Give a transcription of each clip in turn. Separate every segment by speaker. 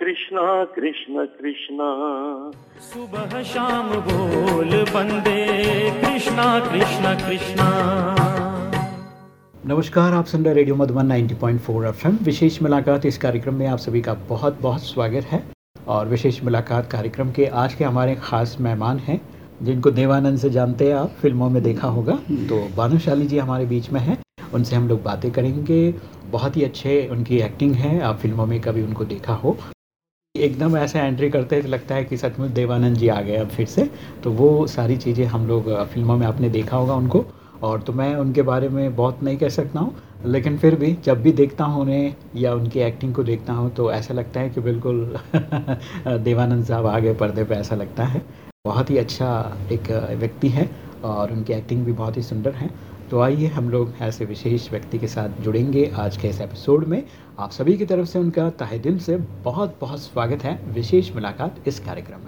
Speaker 1: कृष्णा कृष्ण कृष्णा।
Speaker 2: सुबह शाम बोल बंदे कृष्णा कृष्णा कृष्णा।
Speaker 3: नमस्कार आप सुन रहे रेडियो मधुबन 90.4 एफएम। विशेष मुलाकात इस कार्यक्रम में आप सभी का बहुत बहुत स्वागत है। और विशेष मुलाकात कार्यक्रम के आज के हमारे ख़ास मेहमान हैं जिनको देवानंद से जानते हैं आप फ़िल्मों में देखा होगा। तो भानुशाली जी हमारे बीच में हैं उनसे हम लोग बातें करेंगे। बहुत ही अच्छे उनकी एक्टिंग है आप फ़िल्मों में कभी उनको देखा हो। एकदम ऐसे एंट्री करते हैं, लगता है कि सचमुच देवानंद जी आ गए अब फिर से। तो वो सारी चीज़ें हम लोग फ़िल्मों में आपने देखा होगा उनको। और तो मैं उनके बारे में बहुत नहीं कह सकता हूँ, लेकिन फिर भी जब भी देखता हूँ उन्हें या उनकी एक्टिंग को देखता हूँ तो ऐसा लगता है कि बिल्कुल देवानंद साहब आगे पर्दे पे ऐसा लगता है। बहुत ही अच्छा एक व्यक्ति है और उनकी एक्टिंग भी बहुत ही सुंदर है। तो आइए हम लोग ऐसे विशेष व्यक्ति के साथ जुड़ेंगे आज के इस एपिसोड में। आप सभी की तरफ़ से उनका तहे दिल से बहुत बहुत स्वागत है। विशेष मुलाकात इस कार्यक्रम में।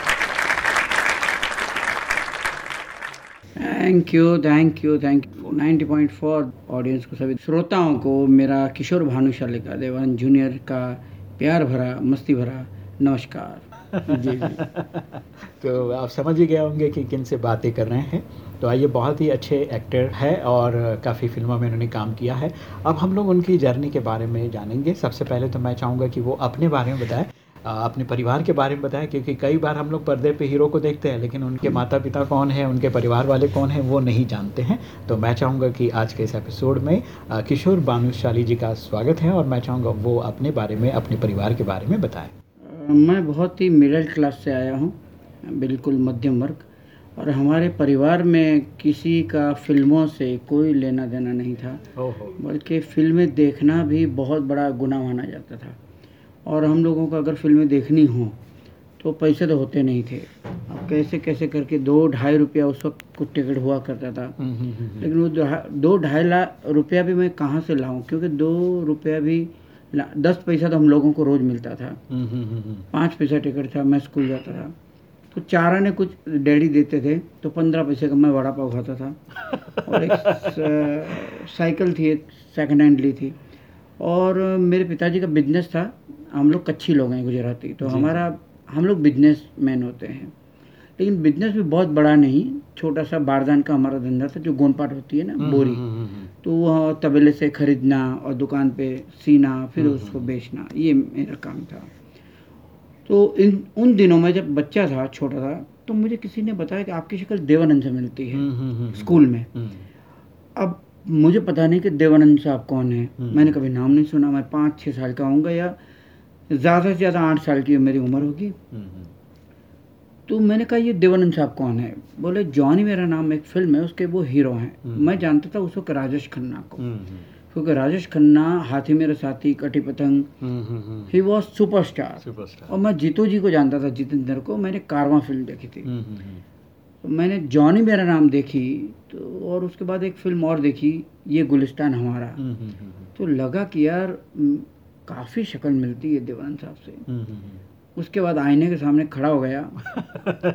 Speaker 4: Thank you thank you thank you ninety point four audience को सभी श्रोताओं को मेरा किशोर भानुशाली का देवान जूनियर का प्यार भरा मस्ती भरा नमस्कार। जी जी।
Speaker 3: तो आप समझ ही गए होंगे कि किन से बातें कर रहे हैं। तो आइए, बहुत ही अच्छे एक्टर है और काफ़ी फ़िल्मों में उन्होंने काम किया है। अब हम लोग उनकी जर्नी के बारे में जानेंगे। सबसे पहले तो मैं चाहूँगा कि वो अपने बारे में बताएँ अपने परिवार के बारे में बताएँ, क्योंकि कई बार हम लोग पर्दे पे हीरो को देखते हैं, लेकिन उनके माता पिता कौन है, उनके परिवार वाले कौन हैं, वो नहीं जानते हैं। तो मैं चाहूँगा कि आज के इस एपिसोड में किशोर बानुशाली जी का स्वागत है और मैं चाहूँगा वो अपने बारे में, अपने परिवार के बारे में बताएँ।
Speaker 4: मैं बहुत ही मिडिल क्लास से आया हूँ, बिल्कुल मध्यम वर्ग। और हमारे परिवार में किसी का फ़िल्मों से कोई लेना देना नहीं था। बल्कि फ़िल्में देखना भी बहुत बड़ा गुना माना जाता था। और हम लोगों को अगर फ़िल्में देखनी हो तो पैसे तो होते नहीं थे। अब कैसे कैसे करके दो ढाई रुपया उस वक्त कुछ टिकट हुआ करता था।
Speaker 3: हम्म, हम्म, हम्म,
Speaker 4: लेकिन वो दो ढाई लाख रुपया भी मैं कहाँ से लाऊं? क्योंकि दो रुपया भी दस पैसा तो हम लोगों को रोज़ मिलता था। पाँच पैसा टिकट था मैं स्कूल जाता था। तो चारा ने कुछ डैडी देते थे तो पंद्रह पैसे का मैं वड़ा पाव खाता था। और एक साइकिल थी एक सेकेंड हैंड ली थी। और मेरे पिताजी का बिज़नेस था हम लोग कच्ची लोग हैं गुजराती तो हमारा हम लोग बिज़नेस मैन होते हैं। लेकिन बिज़नेस भी बहुत बड़ा नहीं छोटा सा बारदान का हमारा धंधा था जो गोनपाट होती है ना हम्म, बोरी। हम्म, हम्म, तो वह तबेले से खरीदना और दुकान पे सीना फिर उसको बेचना ये मेरा काम था। तो इन उन दिनों में जब बच्चा था छोटा था तो मुझे किसी ने बताया कि आपकी शक्ल देवानंद से मिलती है हम्म, हम्म, हम्म, स्कूल में। अब मुझे पता नहीं कि देवानंद साहब कौन है। मैंने कभी नाम नहीं सुना मैं पाँच छः साल का होऊँगा या ज़्यादा से ज़्यादा आठ साल की मेरी उम्र होगी। तो मैंने कहा ये देवानंद साहब कौन है? बोले जॉनी मेरा नाम एक फ़िल्म है उसके वो हीरो हैं। मैं जानता था उस वक्त राजेश खन्ना को। क्योंकि राजेश खन्ना हाथी मेरे साथी कटी पतंग। ही वॉज़ सुपरस्टार और मैं जीतू जी को जानता था जितेंद्र को। मैंने कारवा फ़िल्म देखी थी।
Speaker 3: हम्म, हम्म, हम्म।
Speaker 4: तो मैंने जॉनी मेरा नाम देखी तो और उसके बाद एक फ़िल्म और देखी ये गुलिस्तान हमारा। तो लगा कि यार काफ़ी शक्ल मिलती है देवानंद साहब से। उसके बाद आईने के सामने खड़ा हो गया।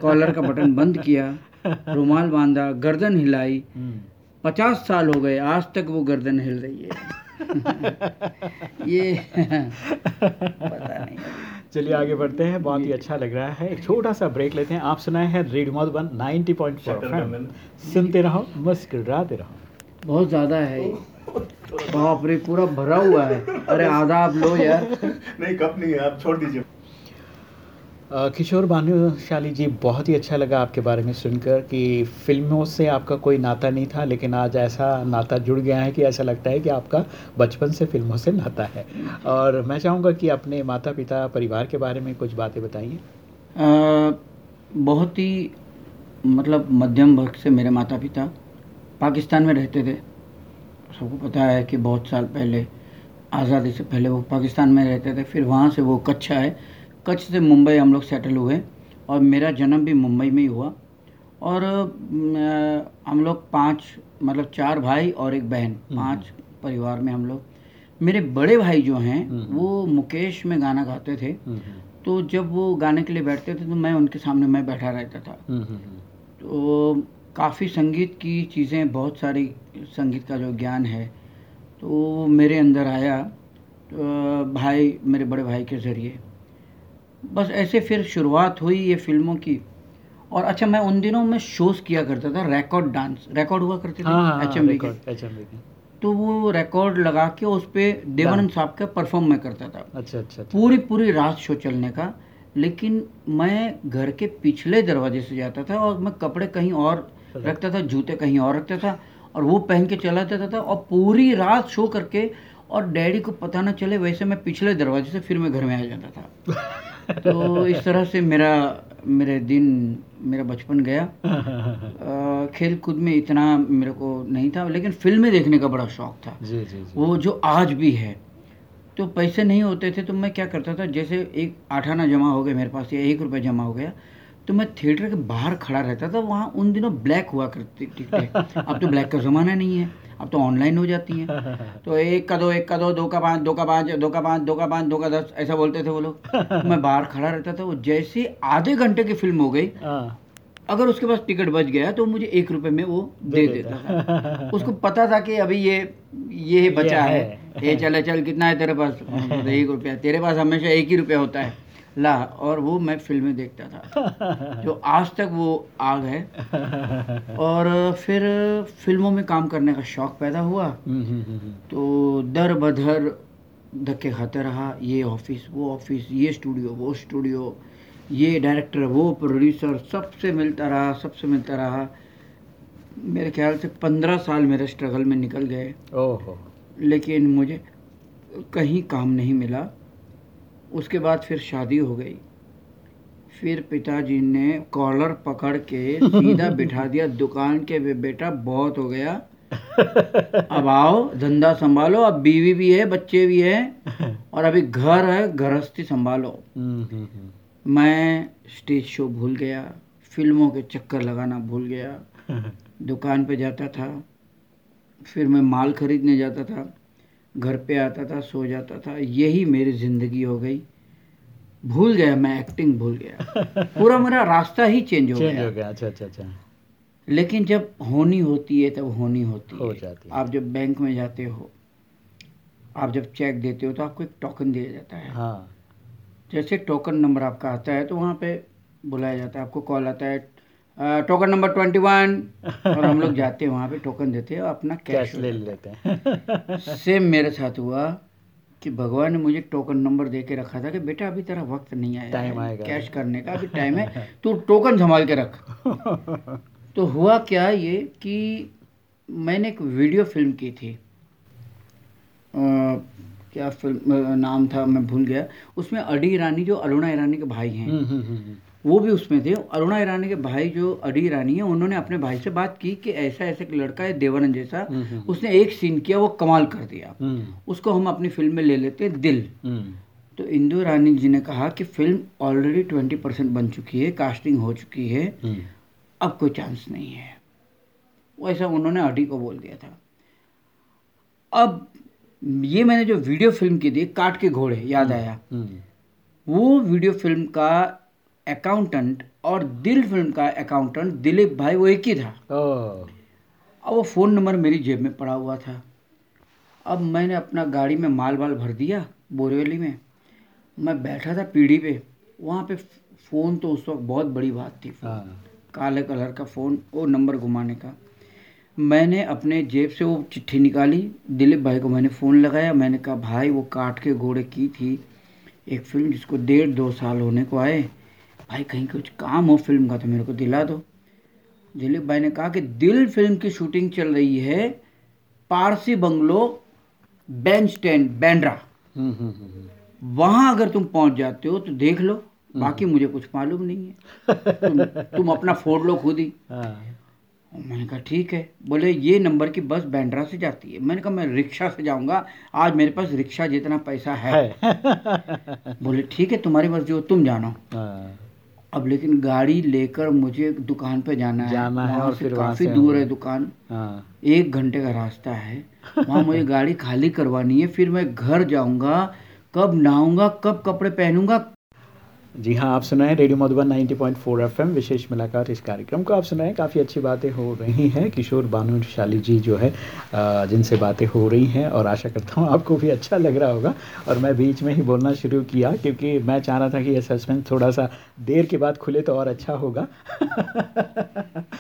Speaker 4: कॉलर का बटन बंद किया। रुमाल बांधा गर्दन हिलाई। पचास साल हो गए आज तक वो गर्दन हिल रही है। ये पता नहीं।
Speaker 3: चलिए आगे बढ़ते हैं बहुत ही अच्छा लग रहा है। एक छोटा सा ब्रेक लेते हैं। आप सुनाए हैं रेडियो मधुबन 90.4 पॉइंट सुनते रहो मुस्कुराते रहो।
Speaker 4: बहुत ज़्यादा है। बाप रे पूरा भरा हुआ है। अरे आधा आप लो यार।
Speaker 1: नहीं कप नहीं है आप छोड़ दीजिए।
Speaker 3: किशोर भानुशाली जी, बहुत ही अच्छा लगा आपके बारे में सुनकर कि फ़िल्मों से आपका कोई नाता नहीं था, लेकिन आज ऐसा नाता जुड़ गया है कि ऐसा लगता है कि आपका बचपन से फ़िल्मों से नाता है। और मैं चाहूँगा कि अपने माता पिता परिवार के बारे में कुछ बातें बताइए।
Speaker 4: बहुत ही मतलब मध्यम वर्ग से मेरे माता पिता पाकिस्तान में रहते थे। सबको पता है कि बहुत साल पहले, आज़ादी से पहले वो पाकिस्तान में रहते थे, फिर वहाँ से वो कच्छ आए कच्छ से मुंबई हम लोग सेटल हुए और मेरा जन्म भी मुंबई में ही हुआ। और हम लोग पाँच मतलब चार भाई और एक बहन पाँच परिवार में हम लोग। मेरे बड़े भाई जो हैं वो मुकेश में गाना गाते थे।
Speaker 3: हम्म,
Speaker 4: तो जब वो गाने के लिए बैठते थे तो मैं उनके सामने मैं बैठा रहता था।
Speaker 3: हम्म, हम्म,
Speaker 4: तो काफ़ी संगीत की चीज़ें बहुत सारी संगीत का जो ज्ञान है तो मेरे अंदर आया तो भाई मेरे बड़े भाई के ज़रिए। बस ऐसे फिर शुरुआत हुई ये फ़िल्मों की। और अच्छा मैं उन दिनों में शोज़ किया करता था रिकॉर्ड डांस रिकॉर्ड हुआ करते
Speaker 3: हाँ हाँ
Speaker 4: थे
Speaker 3: हाँ,
Speaker 4: एच के।
Speaker 3: रिकॉर्ड HMV के।
Speaker 4: तो वो रिकॉर्ड लगा के उस पर देवानंद साहब का परफॉर्म मैं करता था।
Speaker 3: अच्छा अच्छा अच्छा।
Speaker 4: पूरी पूरी रात शो चलने का लेकिन मैं घर के पिछले दरवाजे से जाता था और मैं कपड़े कहीं और रखता था जूते कहीं और रखता था और वो पहन के चला जाता था और पूरी रात शो करके और डैडी को पता ना चले वैसे मैं पिछले दरवाजे से फिर मैं घर में आ जाता था। तो इस तरह से मेरा मेरे दिन मेरा बचपन गया। खेल कूद में इतना मेरे को नहीं था लेकिन फ़िल्में देखने का बड़ा शौक था।
Speaker 3: जी जी जी।
Speaker 4: वो जो आज भी है तो पैसे नहीं होते थे तो मैं क्या करता था जैसे एक आठ आना जमा हो गया मेरे पास या एक रुपये जमा हो गया तो मैं थिएटर के बाहर खड़ा रहता था वहाँ उन दिनों ब्लैक हुआ करती टिकटें अब तो ब्लैक का ज़माना नहीं है। अब तो ऑनलाइन हो जाती हैं। तो एक का दो एक का दो दो का पाँच दो का पाँच दो का पाँच दो का पाँच दो का दस ऐसा बोलते थे वो लोग। मैं बाहर खड़ा रहता था वो जैसे आधे घंटे की फ़िल्म हो गई।
Speaker 3: हाँ।
Speaker 4: अगर उसके पास टिकट बच गया तो मुझे एक रुपए में वो दे देता। था। उसको पता था कि अभी ये ये बचा
Speaker 3: है।
Speaker 4: है। ये चले चल कितना है तेरे पास? एक रुपया तेरे पास हमेशा एक ही रुपया होता है। ला और वो मैं फ़िल्में देखता था। जो आज तक वो आग है। और फिर फ़िल्मों में काम करने का शौक पैदा हुआ।
Speaker 3: हम्म, हम्म, हम्म।
Speaker 4: तो दर बधर धक्के खाते रहा। ये ऑफ़िस वो ऑफ़िस ये स्टूडियो वो स्टूडियो ये डायरेक्टर वो प्रोड्यूसर सबसे मिलता रहा सबसे मिलता रहा। मेरे ख्याल से पंद्रह साल मेरे स्ट्रगल में निकल गए।
Speaker 3: ओहो।
Speaker 4: लेकिन मुझे कहीं काम नहीं मिला। उसके बाद फिर शादी हो गई। फिर पिताजी ने कॉलर पकड़ के सीधा बिठा दिया। दुकान के "बे- बेटा बहुत हो गया। अब आओ धंधा संभालो। अब बीवी भी है बच्चे भी हैं और अभी घर है गृहस्थी संभालो। मैं स्टेज शो भूल गया फ़िल्मों के चक्कर लगाना भूल गया। दुकान पे जाता था फिर मैं माल खरीदने जाता था। घर पे आता था सो जाता था। यही मेरी ज़िंदगी हो गई। भूल गया मैं एक्टिंग भूल गया। पूरा मेरा रास्ता ही चेंज हो
Speaker 3: चेंज
Speaker 4: गया
Speaker 3: हो गया। अच्छा अच्छा अच्छा।
Speaker 4: लेकिन जब होनी होती है तब होनी होती
Speaker 3: हो
Speaker 4: है।
Speaker 3: जाती है।
Speaker 4: आप जब बैंक में जाते हो आप जब चेक देते हो तो आपको एक टोकन दिया जाता है।
Speaker 3: हाँ।
Speaker 4: जैसे टोकन नंबर आपका आता है तो वहाँ पे बुलाया जाता है। आपको कॉल आता है "uh, token number twenty one और हम लोग जाते हैं वहाँ पे टोकन देते हैं और अपना कैश
Speaker 3: ले लेते हैं।
Speaker 4: सेम मेरे साथ हुआ कि भगवान ने मुझे टोकन नंबर दे के रखा था कि बेटा अभी तेरा वक्त नहीं आया
Speaker 3: टाइम आएगा।
Speaker 4: कैश करने का अभी टाइम है तू टोकन संभाल के रख। तो हुआ क्या ये कि मैंने एक वीडियो फ़िल्म की थी। अ, क्या फ़िल्म नाम था मैं भूल गया। उसमें अडी ईरानी जो अरुणा ईरानी के भाई हैं
Speaker 3: हम्म, हम्म, हम्म,
Speaker 4: वो भी उसमें थे। अरुणा ईरानी के भाई जो अडी ईरानी है उन्होंने अपने भाई से बात की कि ऐसा ऐसा एक लड़का है देवानंद जैसा
Speaker 3: हम्म, हम्म।
Speaker 4: उसने एक सीन किया वो कमाल कर दिया।
Speaker 3: हम्म,
Speaker 4: उसको हम अपनी फ़िल्म में ले लेते हैं दिल। तो इंदु रानी जी ने कहा कि फ़िल्म ऑलरेडी ट्वेंटी परसेंट बन चुकी है कास्टिंग हो चुकी है। अब कोई चांस नहीं है। वैसा उन्होंने अडी को बोल दिया था। अब ये मैंने जो वीडियो फ़िल्म की थी काट के घोड़े याद आया। वो वीडियो फ़िल्म का अकाउंटेंट और दिल फ़िल्म का अकाउंटेंट दिलीप भाई वो एक ही था। अब वो फ़ोन नंबर मेरी जेब में पड़ा हुआ था। अब मैंने अपना गाड़ी में माल वाल भर दिया बोरीवली में। मैं बैठा था पीढ़ी पे। वहाँ पे फ़ोन तो उस वक्त बहुत बड़ी बात थी
Speaker 3: हाँ।
Speaker 4: काले कलर का फ़ोन वो नंबर घुमाने का। मैंने अपने जेब से वो चिट्ठी निकाली। दिलीप भाई को मैंने फ़ोन लगाया। मैंने कहा भाई वो काट के घोड़े की थी एक फ़िल्म जिसको डेढ़ दो साल होने को आए। भाई कहीं कुछ काम हो फ़िल्म का तो मेरे को दिला दो। दिलीप भाई ने कहा कि दिल फ़िल्म की शूटिंग चल रही है Parsi bungalow Bandstand Bandra
Speaker 3: हम्म, हम्म, हम्म,
Speaker 4: वहाँ अगर तुम पहुँच जाते हो तो देख लो बाकी मुझे कुछ मालूम नहीं है। तुम, तुम अपना फोड़ लो खुद ही।
Speaker 3: हाँ।
Speaker 4: मैंने कहा ठीक है। बोले ये नंबर की बस बैंड्रा से जाती है। मैंने कहा मैं रिक्शा से जाऊँगा। आज मेरे पास रिक्शा जितना पैसा है।
Speaker 3: है।
Speaker 4: बोले ठीक है तुम्हारी मर्ज़ी हो तुम जानो।
Speaker 3: हाँ,
Speaker 4: अब लेकिन गाड़ी लेकर मुझे दुकान पे जाना है।
Speaker 3: जाना है और फिर
Speaker 4: काफ़ी दूर है दुकान।
Speaker 3: हाँ।
Speaker 4: एक घंटे का रास्ता है। वहाँ मुझे गाड़ी खाली करवानी है फिर मैं घर जाऊँगा कब नहाऊँगा कब कपड़े पहनूँगा
Speaker 3: जी हाँ आप सुनाएँ रेडियो मधुबन 90.4 एफएम, विशेष मुलाकात इस कार्यक्रम को। आप सुनाएँ, काफ़ी अच्छी बातें हो रही हैं। किशोर भानुशाली जी जो है जिनसे बातें हो रही हैं और आशा करता हूँ आपको भी अच्छा लग रहा होगा। और मैं बीच में ही बोलना शुरू किया, क्योंकि मैं चाह रहा था कि ये सस्पेंस थोड़ा सा देर के बाद खुले तो और अच्छा होगा।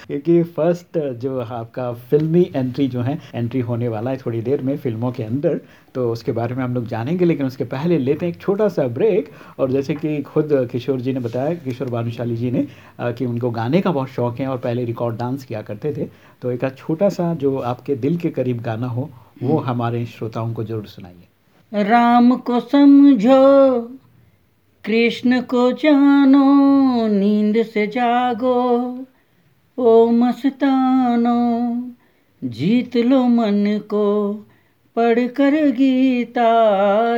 Speaker 3: क्योंकि फ़र्स्ट जो आपका फिल्मी एंट्री जो है एंट्री होने वाला है थोड़ी देर में, फ़िल्मों के अंदर तो उसके बारे में हम लोग जानेंगे लेकिन उसके पहले लेते हैं एक छोटा सा ब्रेक और जैसे कि खुद किशोर जी ने बताया किशोर भानुशाली जी ने कि उनको गाने का बहुत शौक है और पहले रिकॉर्ड डांस किया करते थे। तो एक छोटा सा जो आपके दिल के करीब गाना हो वो हमारे श्रोताओं को ज़रूर सुनाइए।
Speaker 4: राम को समझो कृष्ण को जानो नींद से जागो ओ मस्तानो जीत लो मन को। पढ़कर गीता,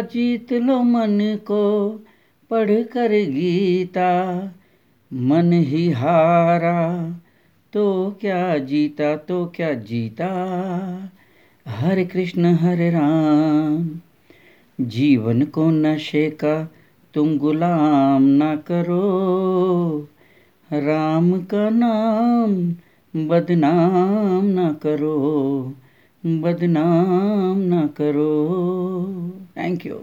Speaker 4: जीत लो मन को। पढ़कर गीता, मन ही हारा। तो क्या जीता तो क्या जीता। हरे कृष्ण, हरे राम। जीवन को नशे का तुम गुलाम ना करो। राम का नाम बदनाम ना करो। बदनाम ना करो। थैंक यू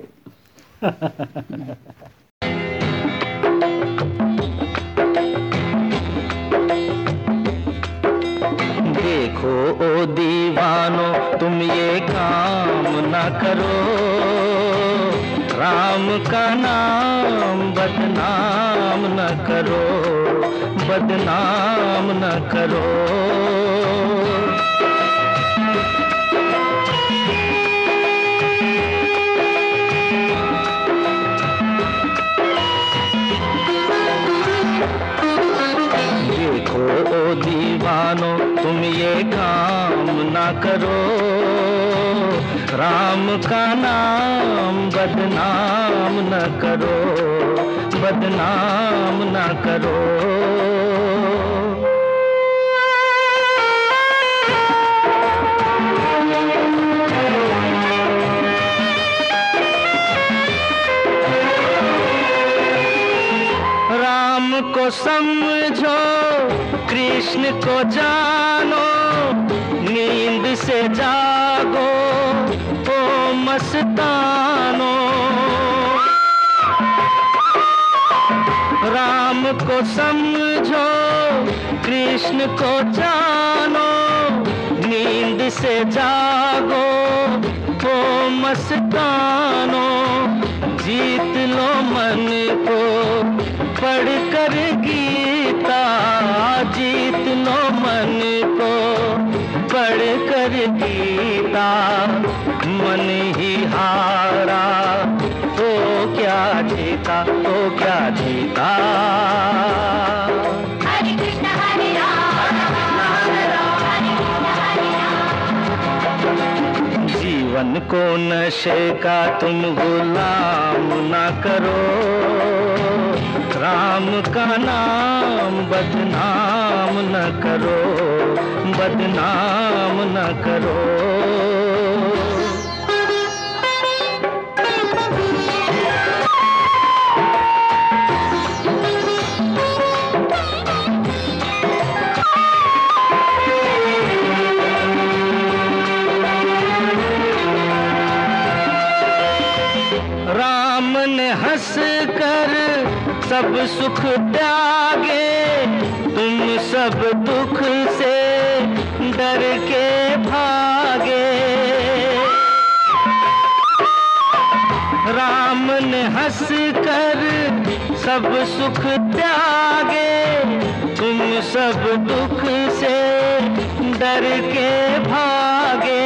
Speaker 2: देखो ओ दीवानो, तुम ये काम न करो। राम का नाम बदनाम न करो। बदनाम न करो। तुम ये काम ना करो। राम का नाम बदनाम न करो। बदनाम न करो। राम को समझो कृष्ण को जानो, नींद से जागो, ओ मस्तानो। राम को समझो, कृष्ण को जानो, नींद से जागो, ओ मस्तानो। जीत लो मन को पढ़ कर गीता जीत लो मन को पढ़ कर गीता मन ही हारा तो क्या जीता तो क्या जीता। जीवन को नशे का तुम गुलाम ना करो। राम का नाम बदनाम न करो बदनाम न करो। सुख त्यागे, तुम सब दुख से डर के भागे। राम ने हंस कर सब सुख त्यागे, तुम सब दुख से डर के भागे।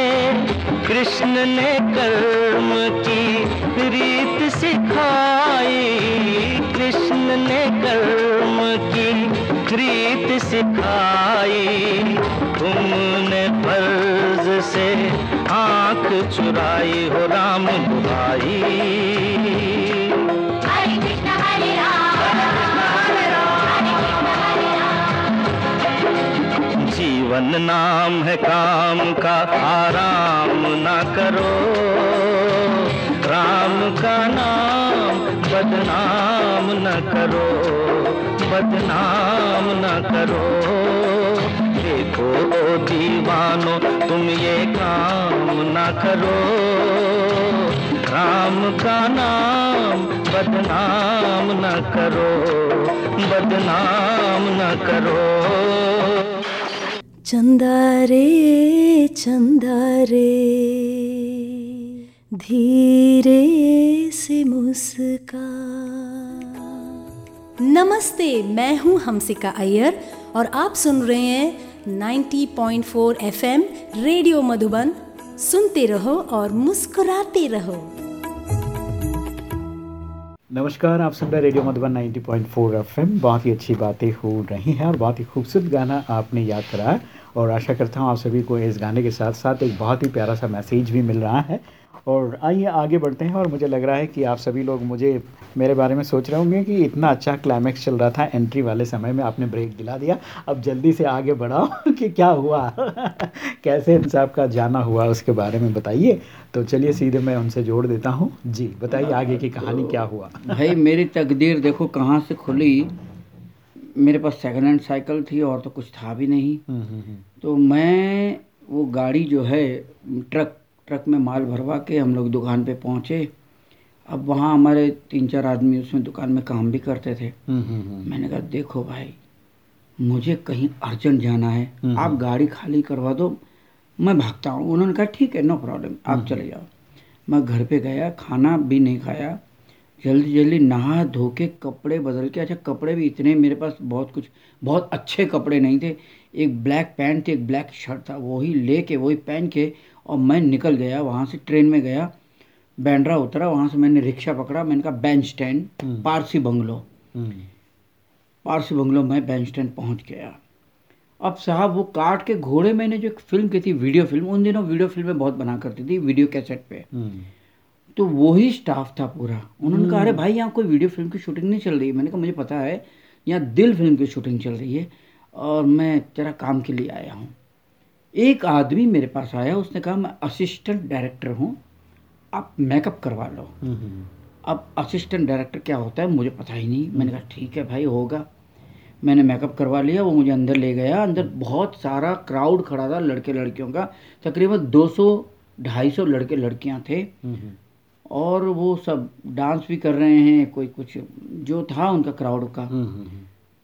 Speaker 2: कृष्ण ने कर्म की रीत सिखाई, कृष्ण धर्म की रीत सिखाई। तुमने फ़र्ज़ से आँख चुराई हो राम
Speaker 5: भाई
Speaker 2: जीवन नाम है काम का आराम ना करो। राम का नाम बदनाम न करो। बदनाम न करो। देखो ओ दीवानो, तुम ये काम न करो। राम का नाम बदनाम न करो, बदनाम न करो।
Speaker 5: चंदा रे चंदा रे धीरे से मुस्का नमस्ते, मैं हूँ हमसिका अय्यर और आप सुन रहे हैं 90.4 एफएम रेडियो मधुबन। सुनते रहो और मुस्कुराते रहो।
Speaker 3: नमस्कार, आप सुन रहे रेडियो मधुबन 90.4 एफएम। बहुत ही अच्छी बातें हो रही हैं और बहुत ही खूबसूरत गाना आपने याद कराया। और आशा करता हूँ आप सभी को इस गाने के साथ साथ एक बहुत ही प्यारा सा मैसेज भी मिल रहा है। और आइए आगे बढ़ते हैं और मुझे लग रहा है कि आप सभी लोग मुझे मेरे बारे में सोच रहे होंगे कि इतना अच्छा क्लाइमैक्स चल रहा था एंट्री वाले समय में आपने ब्रेक दिला दिया। अब जल्दी से आगे बढ़ाओ कि क्या हुआ? कैसे इन साहब का जाना हुआ उसके बारे में बताइए। तो चलिए सीधे मैं उनसे जोड़ देता हूँ। जी बताइए आगे की कहानी क्या हुआ?
Speaker 4: भाई मेरी तकदीर देखो कहाँ से खुली? मेरे पास सेकेंड हैंड साइकिल थी और तो कुछ था भी नहीं।
Speaker 3: हम्म, हम्म, हम्म,
Speaker 4: तो मैं वो गाड़ी जो है ट्रक ट्रक में माल भरवा के हम लोग दुकान पे पहुँचे। अब वहाँ हमारे तीन चार आदमी उसमें दुकान में काम भी करते थे।
Speaker 3: हम्म, हम्म, हम्म,
Speaker 4: मैंने कहा देखो भाई मुझे कहीं अर्जेंट जाना है। आप गाड़ी खाली करवा दो मैं भागता हूँ। उन्होंने कहा ठीक है नो प्रॉब्लम। आप चले जाओ। मैं घर पे गया खाना भी नहीं खाया। जल्दी जल्दी नहा धो के कपड़े बदल के अच्छा कपड़े भी इतने मेरे पास बहुत कुछ बहुत अच्छे कपड़े नहीं थे। एक ब्लैक पैंट थी एक ब्लैक शर्ट था वही ले के वही पहन के और मैं निकल गया वहाँ से ट्रेन में गया बैंड्रा उतरा वहाँ से मैंने रिक्शा पकड़ा मैंने कहा बैंड स्टैंड
Speaker 3: हम्म।
Speaker 4: पारसी बंगलो।
Speaker 3: हम्म,
Speaker 4: पारसी बंगलो में बैंड स्टैंड पहुँच गया। अब साहब वो काट के घोड़े मैंने जो एक फ़िल्म की थी वीडियो फ़िल्म उन दिनों वीडियो फ़िल्में बहुत बना करती थी वीडियो कैसेट पे।
Speaker 3: हम्म,
Speaker 4: तो वही स्टाफ था पूरा। उन्होंने कहा अरे भाई यहाँ कोई वीडियो फ़िल्म की शूटिंग नहीं चल रही है। मैंने कहा मुझे पता है यहाँ दिल फ़िल्म की शूटिंग चल रही है और मैं तेरा काम के लिए आया हूँ। एक आदमी मेरे पास आया उसने कहा मैं असिस्टेंट डायरेक्टर हूँ आप मेकअप करवा लो। अब असिस्टेंट डायरेक्टर क्या होता है मुझे पता ही नहीं। मैंने कहा ठीक है भाई होगा। मैंने मेकअप करवा लिया वो मुझे अंदर ले गया। अंदर बहुत सारा क्राउड खड़ा था लड़के लड़कियों का। तकरीबन 200 250 लड़के लड़कियाँ थे। और वो सब डांस भी कर रहे हैं कोई कुछ जो था उनका क्राउड का।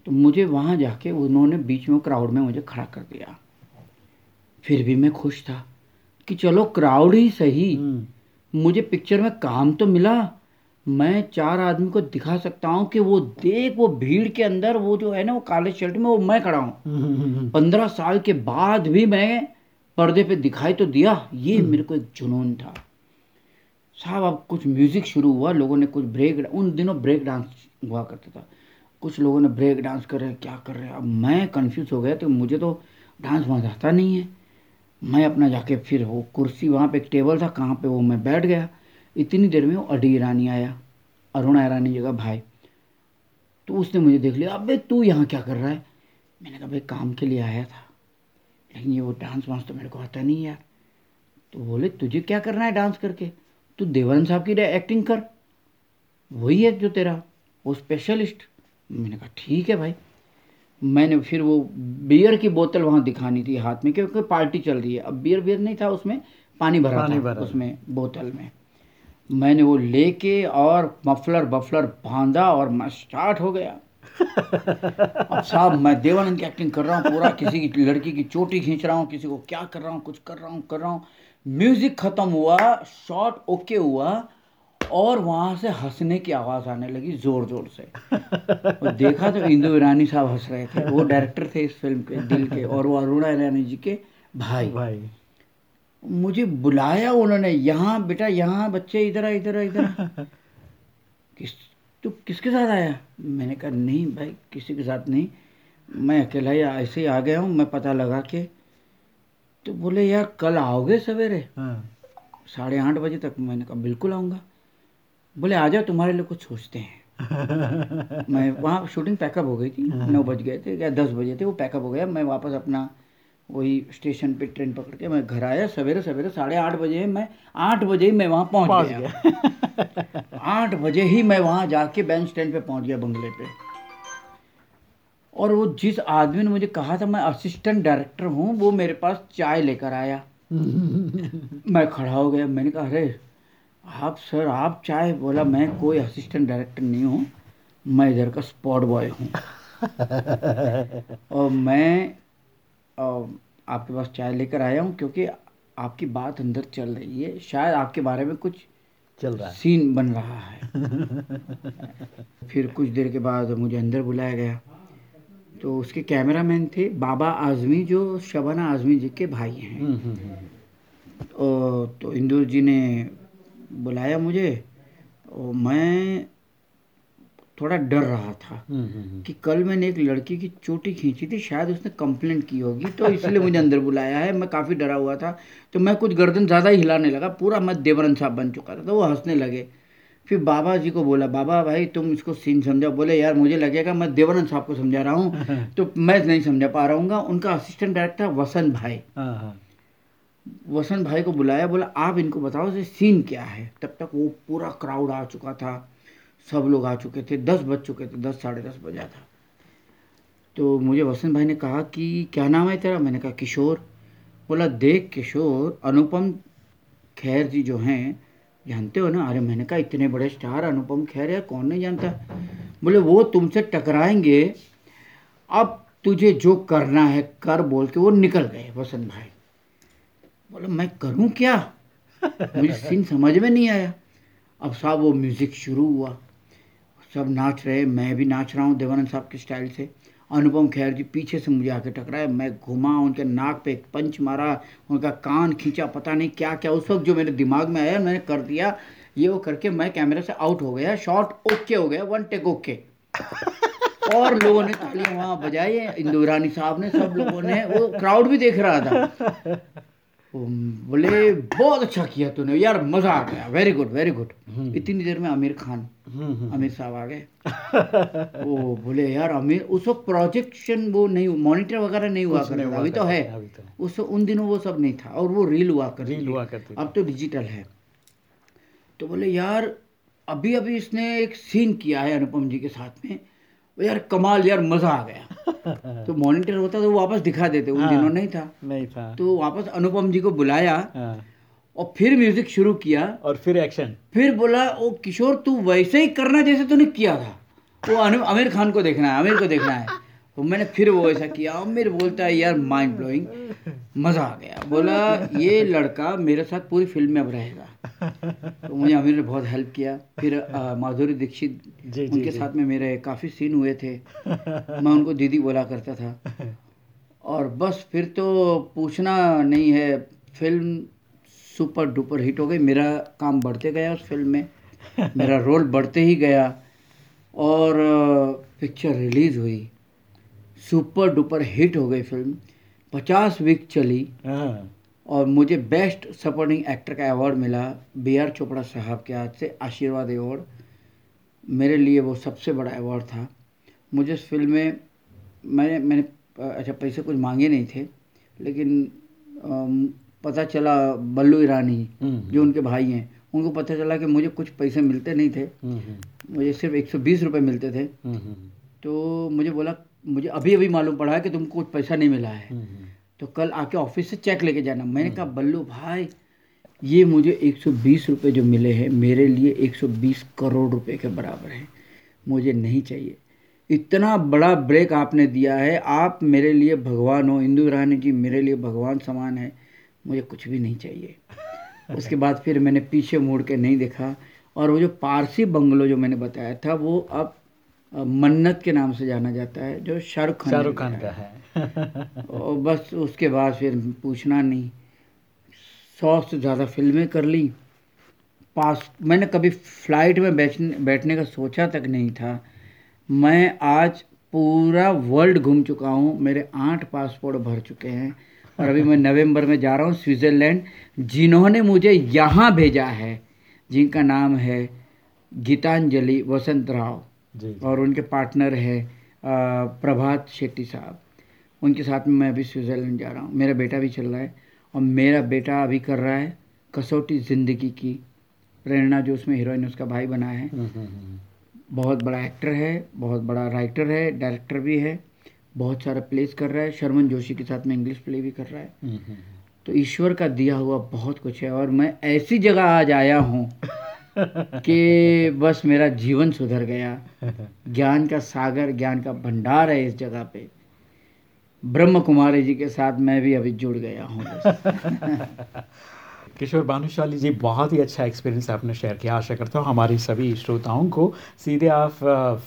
Speaker 4: तो मुझे वहाँ जाके उन्होंने बीच में क्राउड में मुझे खड़ा कर दिया। फिर भी मैं खुश था कि चलो क्राउड ही सही।
Speaker 3: हम्म,
Speaker 4: मुझे पिक्चर में काम तो मिला। मैं चार आदमी को दिखा सकता हूँ कि वो देख वो भीड़ के अंदर वो जो है ना वो काले शर्ट में वो मैं खड़ा हूँ।
Speaker 3: हम्म, हम्म,
Speaker 4: पंद्रह साल के बाद भी मैं पर्दे पे दिखाई तो दिया। ये मेरे को एक जुनून था। साहब अब कुछ म्यूज़िक शुरू हुआ लोगों ने कुछ ब्रेक उन दिनों ब्रेक डांस हुआ करता था। कुछ लोगों ने ब्रेक डांस कर रहे हैं क्या कर रहे हैं? अब मैं कंफ्यूज हो गया तो मुझे तो डांस वहाँ आता नहीं है। मैं अपना जाके फिर वो कुर्सी वहाँ पे एक टेबल था, कहाँ पे वो मैं बैठ गया। इतनी देर में वो अडी ईरानी आया, अरुणा ईरानी जगह भाई। तो उसने मुझे देख लिया, अबे, तू यहाँ क्या कर रहा है? मैंने कहा, भाई, काम के लिए आया था। लेकिन ये वो डांस वांस तो मेरे को आता नहीं यार। तो बोले, तुझे क्या करना है डांस करके? तू देवानंद साहब की एक्टिंग कर। वही है जो तेरा, वो स्पेशलिस्ट मैंने कहा, ठीक है भाई। मैंने फिर वो बियर की बोतल वहाँ दिखानी थी हाथ में क्योंकि पार्टी चल रही है। अब बियर बियर नहीं था उसमें पानी भरा
Speaker 3: पानी
Speaker 4: था
Speaker 3: भरा।
Speaker 4: उसमें बोतल में। मैंने वो लेके और मफलर बफलर बांधा और मैं स्टार्ट हो गया। अब साहब मैं देवानंद की एक्टिंग कर रहा हूँ पूरा किसी की लड़की की चोटी खींच रहा हूँ किसी को क्या कर रहा हूँ कुछ कर रहा हूँ कर रहा हूँ। म्यूज़िक खत्म हुआ शॉट ओके हुआ। और वहाँ से हंसने की आवाज़ आने लगी ज़ोर ज़ोर से। और देखा तो इंदु ईरानी साहब हंस रहे थे। वो डायरेक्टर थे इस फ़िल्म के दिल के और वो अरुणा ईरानी जी के भाई।
Speaker 3: भाई।
Speaker 4: मुझे बुलाया उन्होंने यहाँ बेटा यहाँ बच्चे इधर आ इधर आ इधर किस तू तो किसके साथ आया? मैंने कहा नहीं भाई किसी के साथ नहीं। मैं अकेला ही ऐसे ही आ गया हूँ मैं पता लगा के। तो बोले यार कल आओगे सवेरे?
Speaker 3: हाँ।
Speaker 4: साढ़े आठ बजे तक मैंने कहा बिल्कुल आऊँगा। बोले आ जाओ तुम्हारे लिए कुछ सोचते हैं. मैं वहाँ शूटिंग पैकअप हो गई थी नौ बज गए थे या दस बजे थे वो पैकअप हो गया। मैं वापस अपना वही स्टेशन पे ट्रेन पकड़ के मैं घर आया। सवेरे सवेरे साढ़े आठ बजे मैं आठ बजे ही मैं वहाँ पहुँच
Speaker 3: पहुँच
Speaker 4: गया। आठ बजे ही मैं वहाँ जाके बैंक स्टैंड पे पहुँच गया बंगले पे। और वो जिस आदमी ने मुझे कहा था मैं असिस्टेंट डायरेक्टर हूँ वो मेरे पास चाय लेकर आया। मैं खड़ा हो गया। मैंने कहा अरे आप सर आप चाहे बोला मैं कोई असिस्टेंट डायरेक्टर नहीं हूँ मैं इधर का स्पॉट बॉय हूँ। और मैं आपके पास चाय लेकर आया हूँ क्योंकि आपकी बात अंदर चल रही है। शायद आपके बारे में कुछ
Speaker 3: चल रहा है।
Speaker 4: सीन बन रहा है। फिर कुछ देर के बाद मुझे अंदर बुलाया गया। तो उसके कैमरामैन थे बाबा आज़मी जो शबाना आज़मी जी के भाई हैं।
Speaker 3: हम्म, हम्म, हम्म।
Speaker 4: तो इंदु जी ने बुलाया मुझे और मैं थोड़ा डर रहा था
Speaker 3: हम्म, हम्म, हम्म।
Speaker 4: कि कल मैंने एक लड़की की चोटी खींची थी शायद उसने कंप्लेंट की होगी तो इसलिए मुझे अंदर बुलाया है। मैं काफ़ी डरा हुआ था तो मैं कुछ गर्दन ज़्यादा ही हिलाने लगा पूरा मैं देवरन साहब बन चुका था तो वो हंसने लगे। फिर बाबा जी को बोला बाबा भाई तुम इसको सीन समझाओ। बोले यार मुझे लगेगा मैं देवरन साहब को समझा रहा हूँ तो मैं नहीं समझा पा रहा हूँ उनका असिस्टेंट डायरेक्टर वसंत भाई।
Speaker 3: हाँ हाँ।
Speaker 4: वसंत भाई को बुलाया, बोला, आप इनको बताओ ये सीन क्या है? तब तक वो पूरा क्राउड आ चुका था। सब लोग आ चुके थे। दस बज चुके थे। दस, साढ़े दस बजा था। तो मुझे वसंत भाई ने कहा कि, क्या नाम है तेरा? मैंने कहा, किशोर। बोला, देख किशोर, अनुपम खैर जी जो हैं, जानते हो ना? अरे, मैंने कहा, इतने बड़े स्टार अनुपम खैर है कौन नहीं जानता? बोले, वो तुमसे टकराएँगे। अब तुझे जो करना है, कर बोल के वो निकल गए वसंत भाई। बोला, मैं करूँ क्या? मुझे सीन समझ में नहीं आया। अब साहब वो म्यूज़िक शुरू हुआ। सब नाच रहे मैं भी नाच रहा हूँ देवानंद साहब के स्टाइल से। अनुपम खैर जी पीछे से मुझे आके टकराए मैं घुमा, उनके नाक पे एक पंच मारा, उनका कान खींचा, पता नहीं क्या क्या। उस वक्त जो मेरे दिमाग में आया, मैंने कर दिया, ये वो करके मैं कैमरे से आउट हो गया। शॉट ओके हो गया वन टेक ओके और लोगों ने तालियाँ वहाँ बजाई, इंदु ईरानी साहब ने, सब लोगों ने, वो क्राउड भी देख रहा था। बोले बहुत अच्छा किया तूने। यार मज़ा आ गया। वेरी गुड वेरी गुड इतनी देर में आमिर खान
Speaker 3: हम्म, हम्म।
Speaker 4: आमिर साहब आ गए। वो बोले यार आमिर उस वक्त प्रोजेक्शन वो नहीं मॉनिटर वगैरह नहीं हुआ करता अभी तो है।
Speaker 3: अभी तो है।
Speaker 4: उस उन दिनों वो सब नहीं था और वो रील हुआ करती
Speaker 3: रील हुआ करती
Speaker 4: अब तो डिजिटल है। तो बोले यार अभी अभी इसने एक सीन किया है अनुपम जी के साथ में। वो यार कमाल यार मज़ा आ गया। तो मॉनिटर होता तो वो वापस दिखा देते उन
Speaker 3: हाँ।
Speaker 4: दिनों नहीं था।
Speaker 3: नहीं था।
Speaker 4: तो वापस अनुपम जी को बुलाया
Speaker 3: हाँ।
Speaker 4: और फिर म्यूज़िक शुरू किया।
Speaker 3: और फिर एक्शन।
Speaker 4: फिर बोला ओ किशोर तू वैसे ही करना जैसे तूने किया था। वो आमिर खान को देखना है आमिर को देखना है। तो मैंने फिर वो ऐसा किया आमिर बोलता है यार माइंड ब्लोइंग मज़ा आ गया। बोला ये लड़का मेरे साथ पूरी फ़िल्म में अब रहेगा। तो मुझे आमिर ने बहुत हेल्प किया। फिर माधुरी दीक्षित उनके
Speaker 3: जी।
Speaker 4: साथ में मेरे काफ़ी सीन हुए थे। मैं उनको दीदी बोला करता था। और बस फिर तो पूछना नहीं है फ़िल्म सुपर डुपर हिट हो गई। मेरा काम बढ़ते गया उस फ़िल्म में। मेरा रोल बढ़ते ही गया। और पिक्चर रिलीज़ हुई। सुपर डुपर हिट हो गई फ़िल्म। पचास वीक चली।
Speaker 3: हाँ।
Speaker 4: और मुझे बेस्ट सपोर्टिंग एक्टर का अवार्ड मिला बी आर चोपड़ा साहब के हाथ से आशीर्वाद अवार्ड मेरे लिए वो सबसे बड़ा अवार्ड था। मुझे इस फ़िल्म में मैंने मैंने अच्छा पैसे कुछ मांगे नहीं थे लेकिन पता चला बल्लू ईरानी
Speaker 3: हम्म,
Speaker 4: जो उनके भाई हैं उनको पता चला कि मुझे कुछ पैसे मिलते नहीं थे।
Speaker 3: हम्म, हम्म,
Speaker 4: मुझे सिर्फ़ एक सौ बीस रुपये मिलते थे।
Speaker 3: हम्म, हम्म,
Speaker 4: तो मुझे बोला मुझे अभी अभी मालूम पड़ा है कि तुमको कुछ पैसा नहीं मिला है।
Speaker 3: हम्म, हम्म।
Speaker 4: तो कल आके ऑफ़िस से चेक लेके जाना। मैंने कहा बल्लू भाई ये मुझे 120 रुपए जो मिले हैं मेरे लिए 120 करोड़ रुपए के बराबर है। मुझे नहीं चाहिए। इतना बड़ा ब्रेक आपने दिया है। आप मेरे लिए भगवान हो इंदू रानी जी मेरे लिए भगवान समान है। मुझे कुछ भी नहीं चाहिए। उसके बाद फिर मैंने पीछे मुड़ के नहीं देखा। और वो जो पारसी बंगलो जो मैंने बताया था वो अब मन्नत के नाम से जाना जाता है जो शाहरुख खान
Speaker 3: शाहरुख खान का
Speaker 4: है।
Speaker 3: है।
Speaker 4: और बस उसके बाद फिर पूछना नहीं। सौ से ज़्यादा फ़िल्में कर ली। पास मैंने कभी फ़्लाइट में बैठने बैठने का सोचा तक नहीं था। मैं आज पूरा वर्ल्ड घूम चुका हूँ। मेरे आठ पासपोर्ट भर चुके हैं। और अभी मैं नवंबर में जा रहा हूँ स्विट्ज़रलैंड। जिन्होंने मुझे यहाँ भेजा है जिनका नाम है गीतांजलि वसंत राव। और उनके पार्टनर है प्रभात शेट्टी साहब। उनके साथ में मैं अभी स्विट्ज़रलैंड जा रहा हूँ। मेरा बेटा भी चल रहा है और मेरा बेटा अभी कर रहा है कसौटी ज़िंदगी की। प्रेरणा जो उसमें हीरोइन उसका भाई बना है। बहुत बड़ा एक्टर है बहुत बड़ा राइटर है डायरेक्टर भी है बहुत सारा प्लेस कर रहा है। शर्मन जोशी के साथ में इंग्लिश प्ले भी कर रहा है। तो ईश्वर का दिया हुआ बहुत कुछ है और मैं ऐसी जगह आज आया हूँ कि बस मेरा जीवन सुधर गया। ज्ञान का सागर, ज्ञान का भंडार है इस जगह पे। ब्रह्म कुमारी जी के साथ मैं भी अभी जुड़ गया हूँ
Speaker 3: किशोर भानुशाली जी, बहुत ही अच्छा एक्सपीरियंस आपने शेयर किया। आशा करता हूँ हमारी सभी श्रोताओं को सीधे आप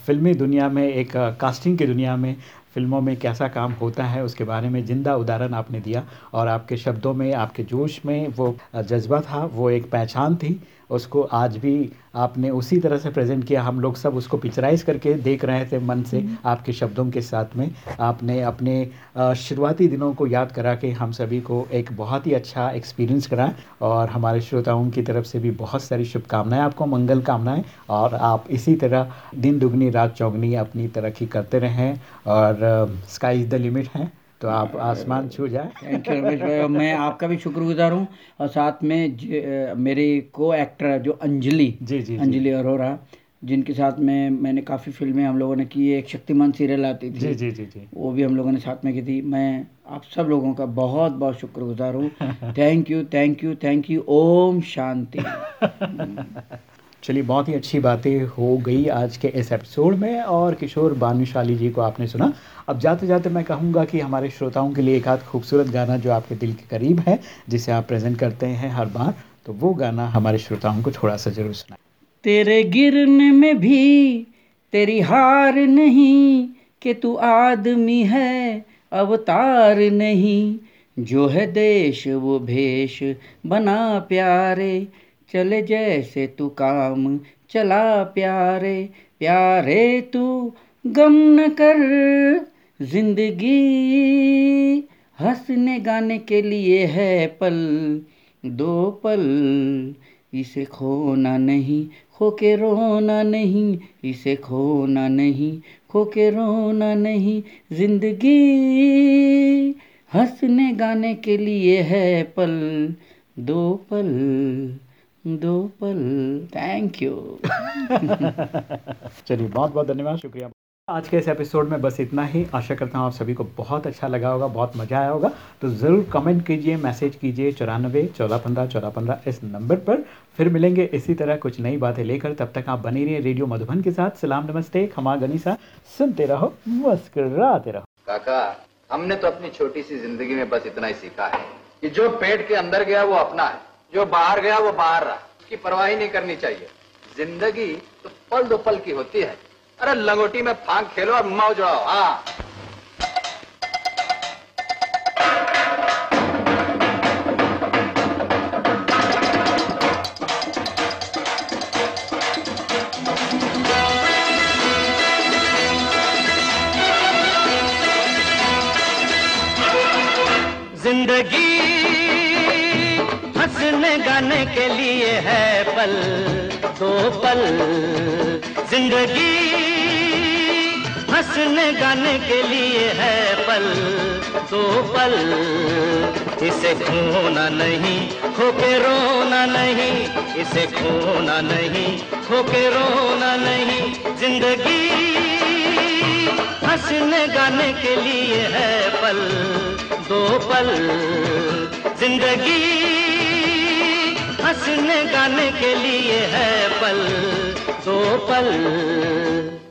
Speaker 3: फिल्मी दुनिया में, एक कास्टिंग की दुनिया में, फ़िल्मों में कैसा काम होता है, उसके बारे में ज़िंदा उदाहरण आपने दिया। और आपके शब्दों में, आपके जोश में वो जज्बा था, वो एक पहचान थी। उसको आज भी आपने उसी तरह से प्रेजेंट किया। हम लोग सब उसको पिक्चराइज करके देख रहे थे मन से आपके शब्दों के साथ में। आपने अपने शुरुआती दिनों को याद करा के हम सभी को एक बहुत ही अच्छा एक्सपीरियंस करा और हमारे श्रोताओं की तरफ़ से भी बहुत सारी शुभकामनाएँ आपको मंगल कामनाएँ और आप इसी तरह दिन दुगनी रात चौगनी अपनी तरक्की करते रहें और स्काई इज़ द लिमिट है। तो आप आसमान छू जाए।
Speaker 4: थैंक यू रमेश भाई। मैं आपका भी शुक्रगुजार हूँ। और साथ में मेरी को एक्टर जो अंजलि
Speaker 3: जी, जी।
Speaker 4: अंजलि अरोरा जिनके साथ में मैंने काफ़ी फ़िल्में हम लोगों ने की। एक शक्तिमान सीरियल आती थी।
Speaker 3: जी जी जी जी।
Speaker 4: वो भी हम लोगों ने साथ में की थी। मैं आप सब लोगों का बहुत बहुत शुक्रगुजार हूँ। Thank you thank you thank you Om Shanti.
Speaker 3: चलिए, बहुत ही अच्छी बातें हो गई आज के इस एपिसोड में और किशोर बानुशाली जी को आपने सुना। अब जाते जाते मैं कहूँगा कि हमारे श्रोताओं के लिए एक आध खूबसूरत गाना जो आपके दिल के करीब है, जिसे आप प्रेजेंट करते हैं हर बार तो वो गाना हमारे श्रोताओं को थोड़ा सा ज़रूर सुना
Speaker 4: तेरे गिरने में भी तेरी हार नहीं कि तू आदमी है, अवतार नहीं, जो है देश वो भेष बना प्यारे चले जैसे तू काम चला प्यारे प्यारे तू गम न कर। ज़िंदगी हंसने गाने के लिए है पल, दो पल। इसे खोना नहीं, खो के रोना नहीं, इसे खोना नहीं, खो के रोना नहीं। ज़िंदगी हंसने गाने के लिए है पल, दो पल। दो पल। थैंक यू
Speaker 3: चलिए बहुत बहुत धन्यवाद शुक्रिया। आज के इस एपिसोड में बस इतना ही। आशा करता हूँ आप सभी को बहुत अच्छा लगा होगा बहुत मज़ा आया होगा। तो ज़रूर कमेंट कीजिए मैसेज कीजिए चौरानबे चौदह पंद्रह चौदह पंद्रह इस नंबर पर। फिर मिलेंगे इसी तरह कुछ नई बातें लेकर। तब तक आप बने रहिए रेडियो मधुबन के साथ। सलाम नमस्ते। खमा गनीसा। सुनते रहो मुस्कराते रहो।
Speaker 6: काका हमने तो अपनी छोटी सी ज़िंदगी में बस इतना ही सीखा है कि जो पेट के अंदर गया वो अपना है। जो बाहर गया, वो बाहर रहा। उसकी परवाह ही नहीं करनी चाहिए। ज़िंदगी तो पल दो पल की होती है। अरे, लंगोटी में फांक खेलो और मौज उड़ाओ हाँ।
Speaker 2: के लिए है पल, दो पल। ज़िंदगी हंसने गाने के लिए है पल, दो पल। इसे खोना नहीं खो के रोना नहीं, इसे खोना नहीं खो के रोना नहीं। ज़िंदगी हंसने गाने के लिए है पल, दो पल। ज़िंदगी हंसने गाने के लिए है पल दो पल।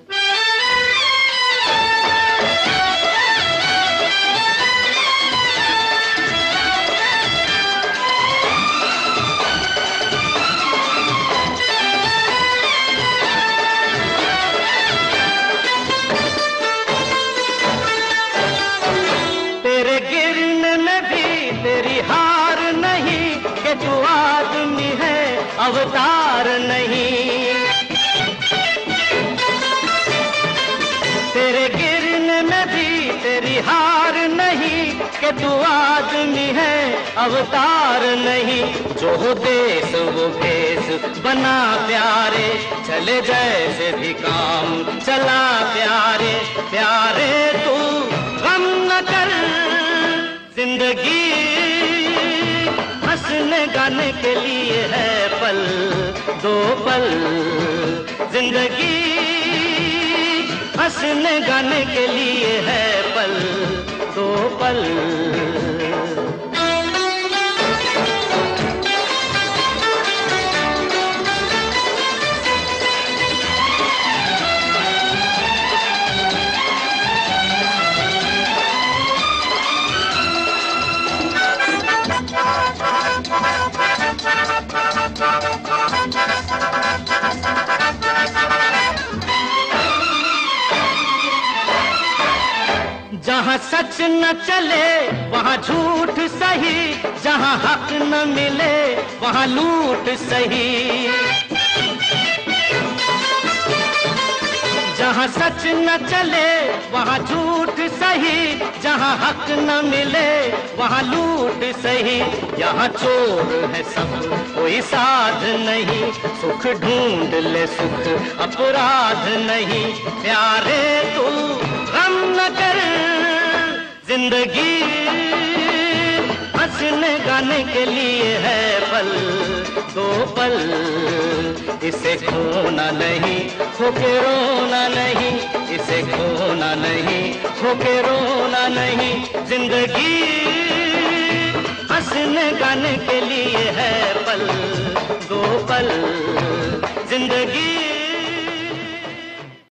Speaker 2: तेरी हार नहीं, के तू आदमी है, अवतार नहीं। जो हो देश, वो भेष बना प्यारे, चले जैसे भी काम, चला प्यारे। प्यारे तू, गम न कर, ज़िंदगी हंसने गाने के लिए है पल, दो पल, ज़िंदगी हंसने गाने के लिए है पल दो पल। जहाँ सच न चले, वहाँ झूठ सही। जहाँ हक न मिले, वहाँ लूट सही। जहाँ सच न चले, वहाँ झूठ सही। जहाँ हक न मिले, वहाँ लूट सही। यहाँ चोर है सब, कोई साध नहीं। सुख ढूंढ ले सुख, अपराध नहीं। प्यारे तू, गम न कर ज़िंदगी हंसने गाने के लिए है पल, दो पल। इसे खोना नहीं, होके रोना नहीं। इसे खोना नहीं, होके रोना नहीं। ज़िंदगी हंसने गाने के लिए है पल, दो पल। ज़िंदगी